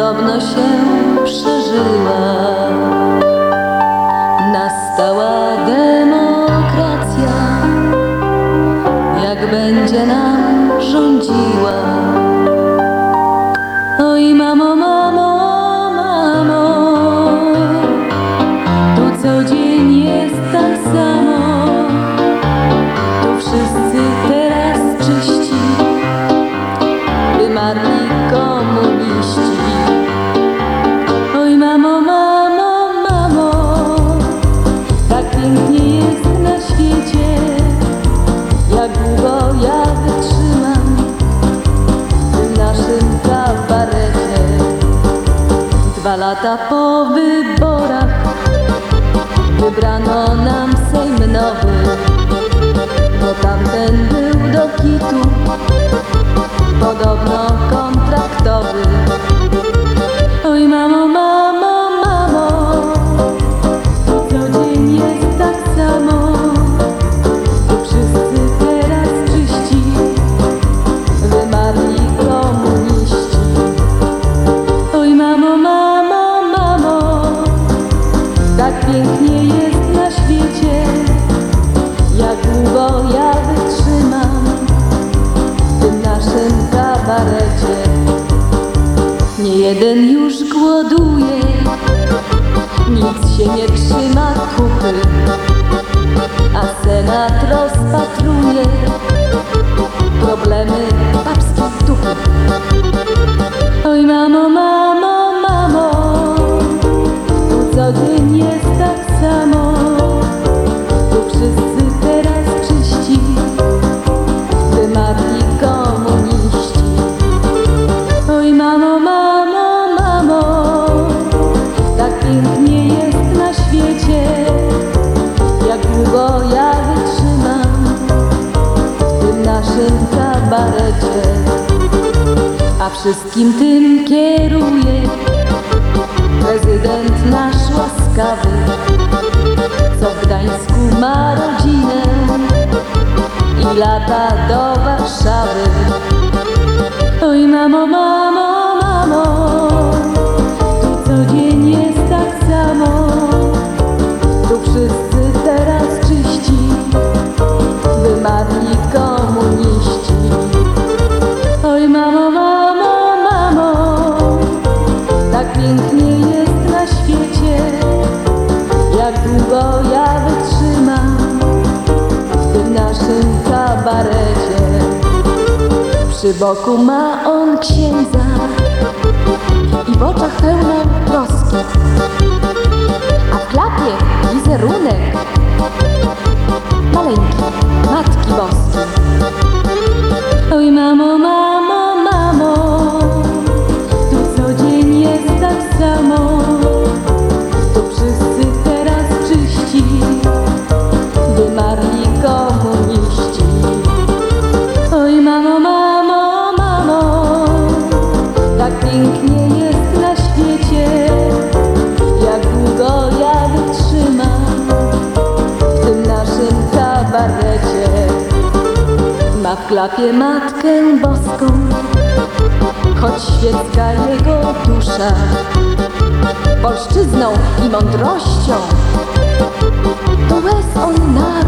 podobno się przeżyła. Nastała demokracja, jak będzie nam rządziła. Dwa lata po wyborach wybrano nam Sejm nowy, bo tamten był do kitu. Podobno kabarecie Nie jeden już głoduje Nic się nie trzyma kupy. A senat rozpatruje Problemy papskich dupy naszym kabarecie A wszystkim tym kieruje Prezydent nasz łaskawy Co w Gdańsku ma rodzinę I lata do Warszawy. kabarecie Przy boku ma on księdza. Jezusa w klapie Matkę Boską, choć świecka jego dusza, polszczyzną i mądrością, to łez on.